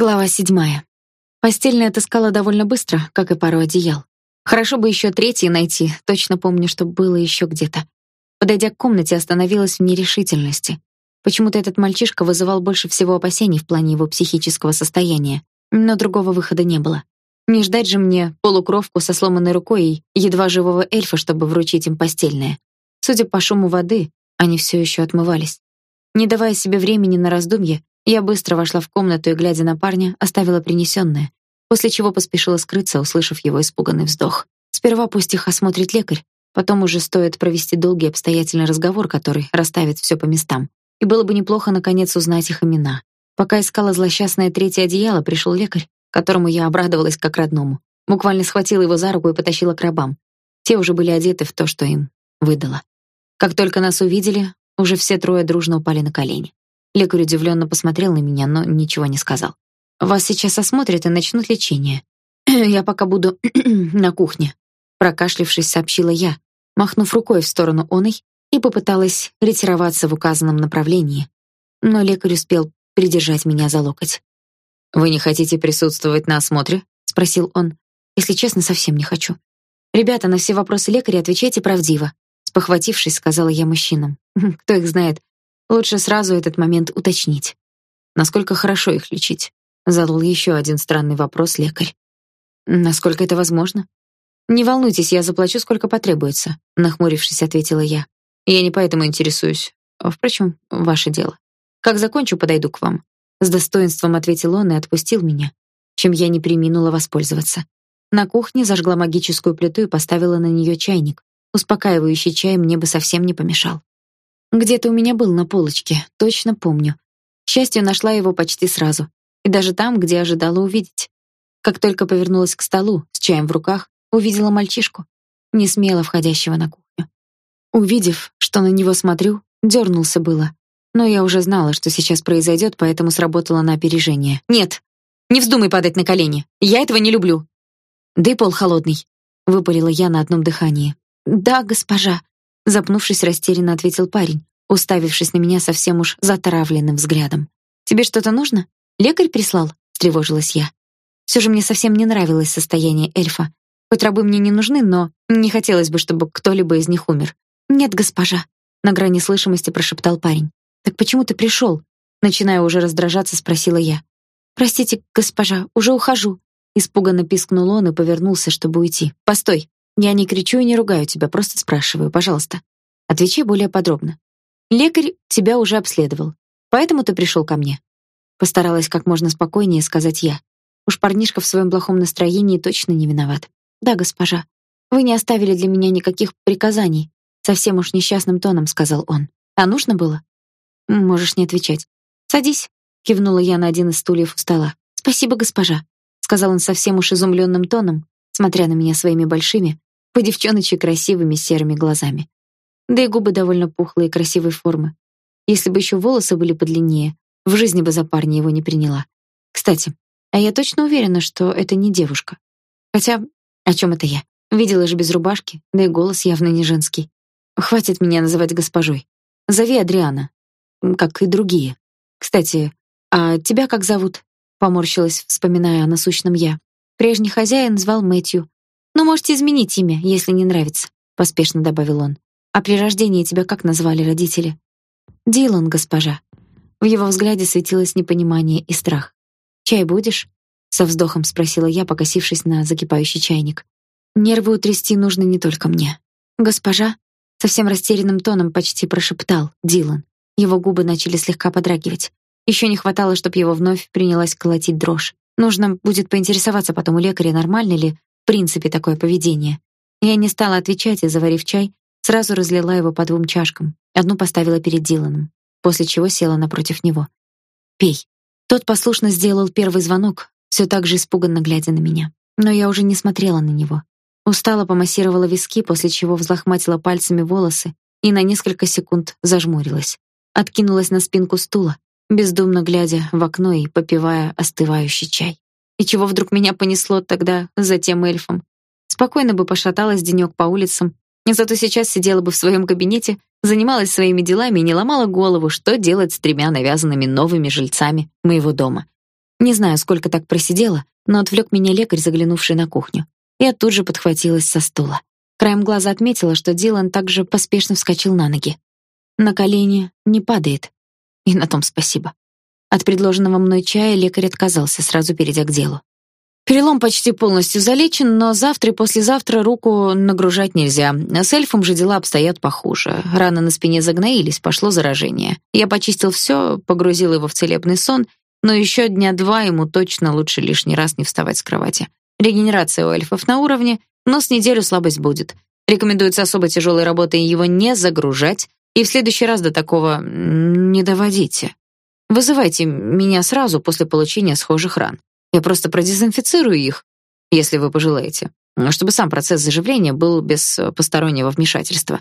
Глава седьмая. Постельное отыскала довольно быстро, как и пару одеял. Хорошо бы еще третье найти, точно помню, что было еще где-то. Подойдя к комнате, остановилась в нерешительности. Почему-то этот мальчишка вызывал больше всего опасений в плане его психического состояния, но другого выхода не было. Не ждать же мне полукровку со сломанной рукой и едва живого эльфа, чтобы вручить им постельное. Судя по шуму воды, они все еще отмывались. Не давая себе времени на раздумье, я быстро вошла в комнату и, глядя на парня, оставила принесенное, после чего поспешила скрыться, услышав его испуганный вздох. Сперва пусть их осмотрит лекарь, потом уже стоит провести долгий обстоятельный разговор, который расставит все по местам. И было бы неплохо наконец узнать их имена. Пока искала злосчастное третье одеяло, пришел лекарь, которому я обрадовалась как родному. Буквально схватила его за руку и потащила к рабам. Те уже были одеты в то, что им выдала. Как только нас увидели, уже все трое дружно упали на колени. Лекарь удивленно посмотрел на меня, но ничего не сказал. Вас сейчас осмотрят и начнут лечение. Я пока буду на кухне, прокашлявшись, сообщила я, махнув рукой в сторону оной и попыталась ретироваться в указанном направлении. Но лекарь успел придержать меня за локоть. Вы не хотите присутствовать на осмотре? спросил он. Если честно, совсем не хочу. Ребята, на все вопросы лекаря отвечайте правдиво, спохватившись, сказала я мужчинам. Кто их знает, Лучше сразу этот момент уточнить. Насколько хорошо их лечить? Задал еще один странный вопрос лекарь. Насколько это возможно? Не волнуйтесь, я заплачу сколько потребуется, нахмурившись, ответила я. Я не поэтому интересуюсь. Впрочем, ваше дело. Как закончу, подойду к вам. С достоинством ответил он и отпустил меня, чем я не преминула воспользоваться. На кухне зажгла магическую плиту и поставила на нее чайник. Успокаивающий чай мне бы совсем не помешал. Где-то у меня был на полочке, точно помню. К счастью, нашла его почти сразу, и даже там, где ожидала увидеть. Как только повернулась к столу с чаем в руках, увидела мальчишку, не смело входящего на кухню. Увидев, что на него смотрю, дернулся было, но я уже знала, что сейчас произойдет, поэтому сработала на опережение. Нет. Не вздумай падать на колени. Я этого не люблю. Да и пол холодный, выпалила я на одном дыхании. Да, госпожа, запнувшись, растерянно ответил парень, уставившись на меня совсем уж затравленным взглядом. Тебе что-то нужно? Лекарь прислал? встревожилась я. Все же мне совсем не нравилось состояние эльфа. Хоть рабы мне не нужны, но не хотелось бы, чтобы кто-либо из них умер. Нет, госпожа, на грани слышимости прошептал парень. Так почему ты пришел? начиная уже раздражаться, спросила я. Простите, госпожа, уже ухожу, испуганно пискнул он и повернулся, чтобы уйти. Постой. Я не кричу и не ругаю тебя, просто спрашиваю, пожалуйста. Отвечай более подробно. Лекарь тебя уже обследовал, поэтому ты пришел ко мне. Постаралась как можно спокойнее сказать я. Уж парнишка в своем плохом настроении точно не виноват. Да, госпожа. Вы не оставили для меня никаких приказаний, совсем уж несчастным тоном сказал он. А нужно было? Можешь не отвечать. Садись, кивнула я на один из стульев у стола. Спасибо, госпожа, сказал он совсем уж изумленным тоном, смотря на меня своими большими, по девчоночи красивыми серыми глазами. Да и губы довольно пухлые красивой формы. Если бы еще волосы были подлиннее, в жизни бы за парня его не приняла. Кстати, а я точно уверена, что это не девушка. Хотя, о чем это я? Видела же без рубашки, да и голос явно не женский. Хватит меня называть госпожой. Зови Адриана, как и другие. Кстати, а тебя как зовут? Поморщилась, вспоминая о насущном я. Прежний хозяин звал Мэтью, но можете изменить имя, если не нравится, поспешно добавил он. А при рождении тебя как назвали родители? Дилан, госпожа. В его взгляде светилось непонимание и страх. Чай будешь? со вздохом спросила я, покосившись на закипающий чайник. Нервы утрясти нужно не только мне. Госпожа совсем растерянным тоном почти прошептал Дилан. Его губы начали слегка подрагивать. Еще не хватало, чтобы его вновь принялась колотить дрожь. Нужно будет поинтересоваться потом у лекаря, нормально ли принципе такое поведение. Я не стала отвечать и, заварив чай, сразу разлила его по двум чашкам. Одну поставила перед Диланом, после чего села напротив него. "Пей". Тот послушно сделал первый звонок, все так же испуганно глядя на меня. Но я уже не смотрела на него. Устало помассировала виски, после чего взлохматила пальцами волосы и на несколько секунд зажмурилась. Откинулась на спинку стула, бездумно глядя в окно и попивая остывающий чай. И чего вдруг меня понесло тогда за тем эльфом? Спокойно бы пошаталась денёк по улицам, и зато сейчас сидела бы в своем кабинете, занималась своими делами и не ломала голову, что делать с тремя навязанными новыми жильцами моего дома. Не знаю, сколько так просидела, но отвлек меня лекарь, заглянувший на кухню. Я тут же подхватилась со стула. Краем глаза отметила, что Дилан также поспешно вскочил на ноги. На колени не падает. И на том спасибо. От предложенного мной чая лекарь отказался, сразу перейдя к делу. Перелом почти полностью залечен, но завтра и послезавтра руку нагружать нельзя. С эльфом же дела обстоят похуже. Раны на спине загноились, пошло заражение. Я почистил все, погрузил его в целебный сон, но еще дня два ему точно лучше лишний раз не вставать с кровати. Регенерация у эльфов на уровне, но с неделю слабость будет. Рекомендуется особо тяжелой работой его не загружать и в следующий раз до такого не доводите. Вызывайте меня сразу после получения схожих ран. Я просто продезинфицирую их, если вы пожелаете, чтобы сам процесс заживления был без постороннего вмешательства.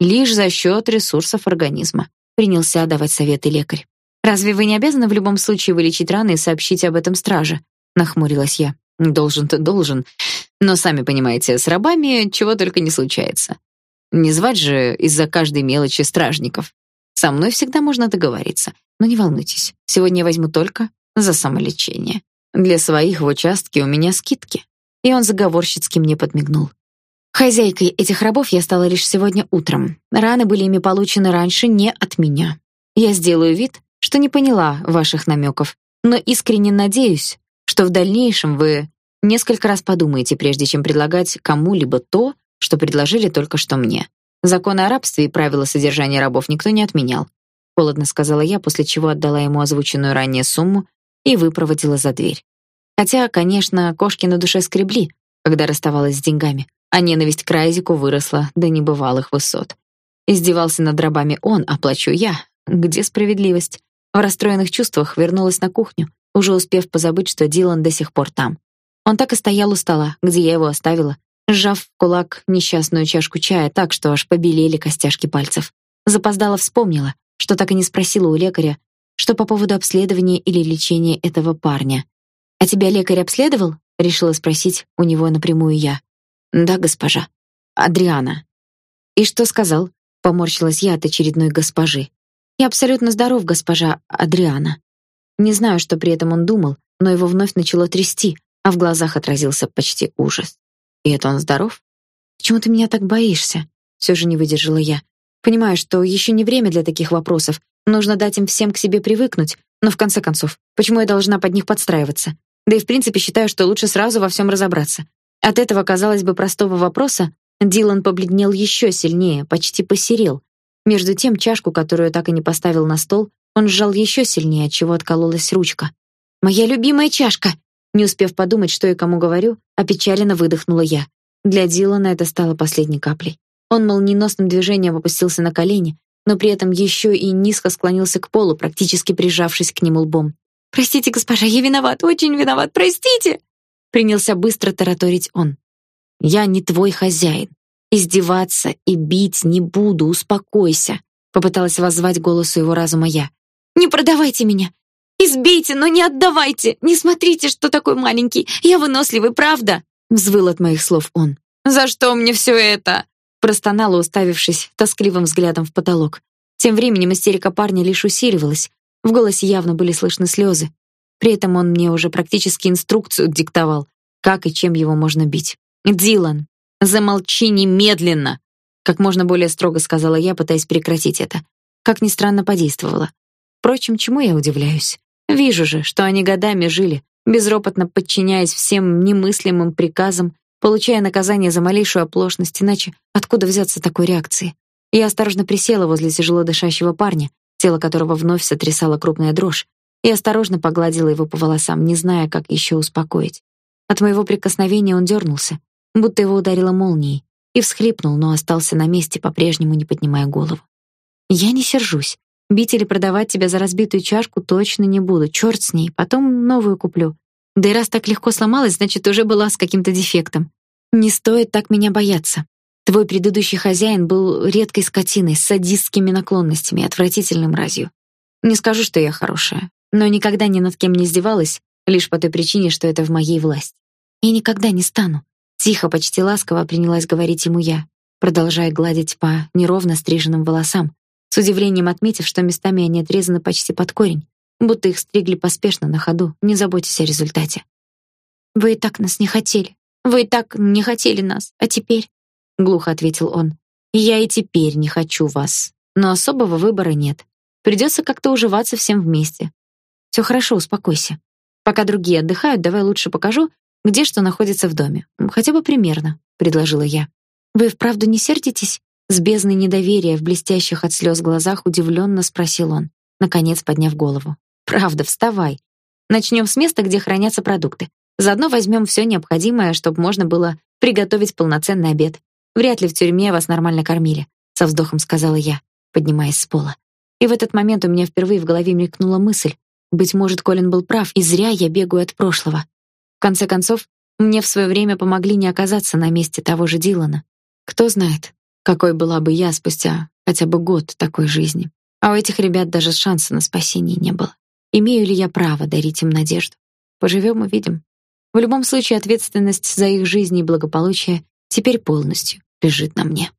Лишь за счет ресурсов организма. Принялся давать советы лекарь. Разве вы не обязаны в любом случае вылечить раны и сообщить об этом страже? Нахмурилась я. Должен-то должен, но сами понимаете, с рабами чего только не случается. Не звать же из-за каждой мелочи стражников. Со мной всегда можно договориться. Но не волнуйтесь, сегодня я возьму только за самолечение. Для своих в участке у меня скидки. И он заговорщицки мне подмигнул. Хозяйкой этих рабов я стала лишь сегодня утром. Раны были ими получены раньше не от меня. Я сделаю вид, что не поняла ваших намеков, но искренне надеюсь, что в дальнейшем вы несколько раз подумаете, прежде чем предлагать кому-либо то, что предложили только что мне. Законы о рабстве и правила содержания рабов никто не отменял. Холодно сказала я, после чего отдала ему озвученную ранее сумму и выпроводила за дверь. Хотя, конечно, кошки на душе скребли, когда расставалась с деньгами, а ненависть к Райзику выросла до небывалых высот. Издевался над рабами он, а плачу я. Где справедливость? В расстроенных чувствах вернулась на кухню, уже успев позабыть, что Дилан до сих пор там. Он так и стоял у стола, где я его оставила, сжав в кулак несчастную чашку чая так, что аж побелели костяшки пальцев. Запоздала вспомнила, что так и не спросила у лекаря, что по поводу обследования или лечения этого парня. «А тебя лекарь обследовал?» — решила спросить у него напрямую я. «Да, госпожа. Адриана». «И что сказал?» — поморщилась я от очередной госпожи. «Я абсолютно здоров, госпожа Адриана». Не знаю, что при этом он думал, но его вновь начало трясти, а в глазах отразился почти ужас. И это он здоров? Почему ты меня так боишься? Все же не выдержала я. Понимаю, что еще не время для таких вопросов. Нужно дать им всем к себе привыкнуть, но в конце концов, почему я должна под них подстраиваться? Да и в принципе считаю, что лучше сразу во всем разобраться. От этого, казалось бы, простого вопроса Дилан побледнел еще сильнее, почти посерел. Между тем чашку, которую так и не поставил на стол, он сжал еще сильнее, от чего откололась ручка. Моя любимая чашка. Не успев подумать, что и кому говорю, опечаленно выдохнула я. Для Дилана это стало последней каплей. Он молниеносным движением опустился на колени, но при этом еще и низко склонился к полу, практически прижавшись к нему лбом. Простите, госпожа, я виноват, очень виноват, простите, принялся быстро тараторить он. Я не твой хозяин. Издеваться и бить не буду, успокойся, попыталась воззвать голосу его разума я. Не продавайте меня. Избейте, но не отдавайте. Не смотрите, что такой маленький. Я выносливый, правда? взвыл от моих слов он. За что мне все это? простонала, уставившись тоскливым взглядом в потолок. Тем временем истерика парня лишь усиливалась. В голосе явно были слышны слезы. При этом он мне уже практически инструкцию диктовал, как и чем его можно бить. Дилан, замолчи немедленно, как можно более строго сказала я, пытаясь прекратить это. Как ни странно, подействовало. Впрочем, чему я удивляюсь? Вижу же, что они годами жили, безропотно подчиняясь всем немыслимым приказам, получая наказание за малейшую оплошность, иначе откуда взяться такой реакции? Я осторожно присела возле тяжело дышащего парня, тело которого вновь сотрясала крупная дрожь, и осторожно погладила его по волосам, не зная, как еще успокоить. От моего прикосновения он дернулся, будто его ударило молнией, и всхлипнул, но остался на месте, по-прежнему не поднимая голову. Я не сержусь. Бить или продавать тебя за разбитую чашку точно не буду. Черт с ней, потом новую куплю. Да и раз так легко сломалась, значит, уже была с каким-то дефектом. Не стоит так меня бояться. Твой предыдущий хозяин был редкой скотиной с садистскими наклонностями и отвратительным мразью. Не скажу, что я хорошая, но никогда ни над кем не издевалась, лишь по той причине, что это в моей власти. Я никогда не стану. Тихо, почти ласково принялась говорить ему я, продолжая гладить по неровно стриженным волосам, с удивлением отметив, что местами они отрезаны почти под корень, будто их стригли поспешно на ходу, не заботясь о результате. Вы и так нас не хотели. Вы и так не хотели нас, а теперь, глухо ответил он. Я и теперь не хочу вас, но особого выбора нет. Придется как-то уживаться всем вместе. Все хорошо, успокойся. Пока другие отдыхают, давай лучше покажу, где что находится в доме. Хотя бы примерно, предложила я. Вы вправду не сердитесь? С бездной недоверия в блестящих от слез глазах удивленно спросил он, наконец подняв голову. Правда, вставай. Начнем с места, где хранятся продукты. Заодно возьмем все необходимое, чтобы можно было приготовить полноценный обед. Вряд ли в тюрьме вас нормально кормили, со вздохом сказала я, поднимаясь с пола. И в этот момент у меня впервые в голове мелькнула мысль: быть может, Колин был прав, и зря я бегаю от прошлого. В конце концов, мне в свое время помогли не оказаться на месте того же Дилана. Кто знает, какой была бы я спустя хотя бы год такой жизни. А у этих ребят даже шанса на спасение не было. Имею ли я право дарить им надежду? Поживем увидим. В любом случае ответственность за их жизнь и благополучие теперь полностью лежит на мне.